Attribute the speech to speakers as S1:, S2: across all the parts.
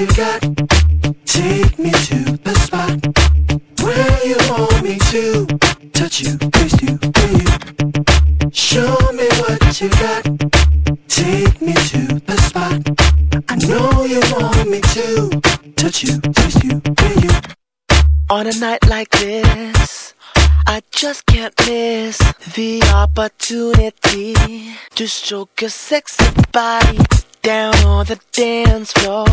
S1: you got. Take me to the spot
S2: where you
S1: want me
S2: to. Touch you, taste you, feel you.
S1: Show me what you got. Take me to the spot. I know you want me to. Touch
S2: you, taste you,
S1: feel you. On a night like this. I just can't miss the opportunity to stroke your sexy body down on the dance floor.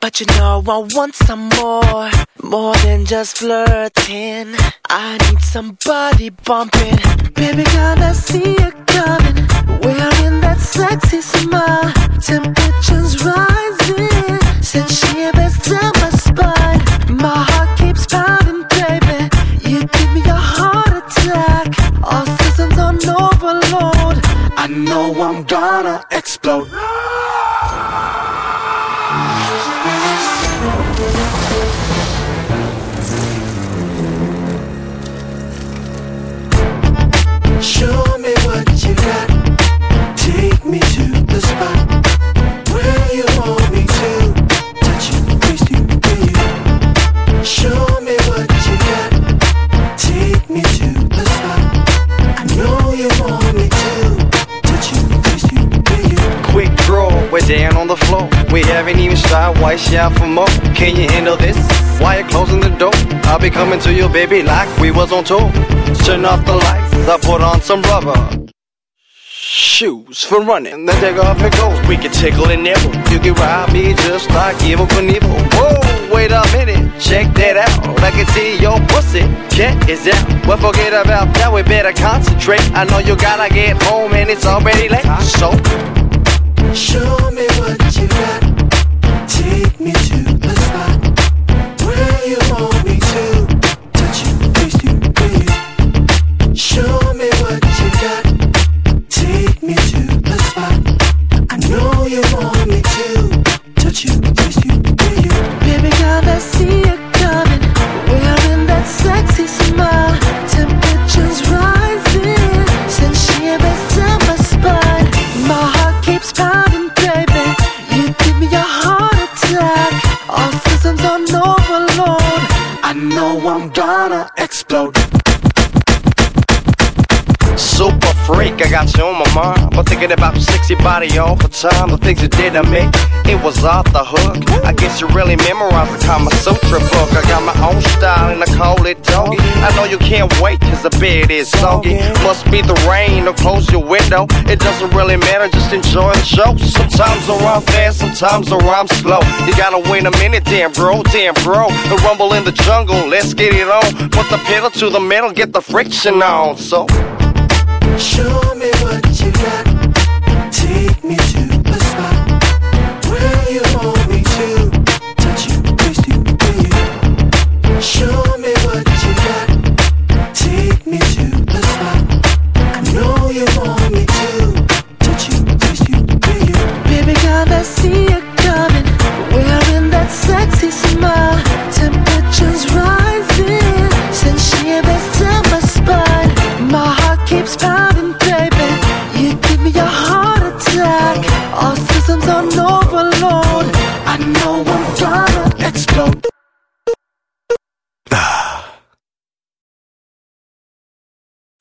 S1: But you know I want some more, more than just flirting. I need somebody bumping. Baby girl, I see you coming. Wearing that sexy smile, temperatures rising. Since shivers down my spine, my heart keeps pounding, baby. You give me a heart attack. All systems on overload. I know
S2: I'm
S1: gonna
S2: explode.
S3: Down on the floor. We haven't even started, why shout for more? Can you handle this? Why you closing the door? I'll be coming to you, baby, like we was on tour. Turn off the lights, I put on some rubber. Shoes for running, then take off your clothes. We can tickle and nibble. You can ride me just like Evel Knievel. Whoa, wait a minute, check that out. I can see your pussy, cat is out. Well, forget about that, we better concentrate. I know you gotta get home and it's already late. So,
S1: Show me what you got. I
S2: know I'm
S1: gonna
S2: explode.
S3: Super freak, I got you on my mind. I'm thinking about your sexy body all the time. The things you did to me, it was off the hook. I guess you really memorized the Kama Sutra book. I got my own style and I call it doggy. I know you can't wait cause the bed is soggy. Must be the rain or close your window. It doesn't really matter, just enjoy the show. Sometimes I rhyme fast, sometimes I rhyme slow. You gotta wait a minute, damn bro, damn bro. The rumble in the jungle, let's get it on. Put the pedal to the metal, get the friction on. So.
S1: Show me what you got. Take me to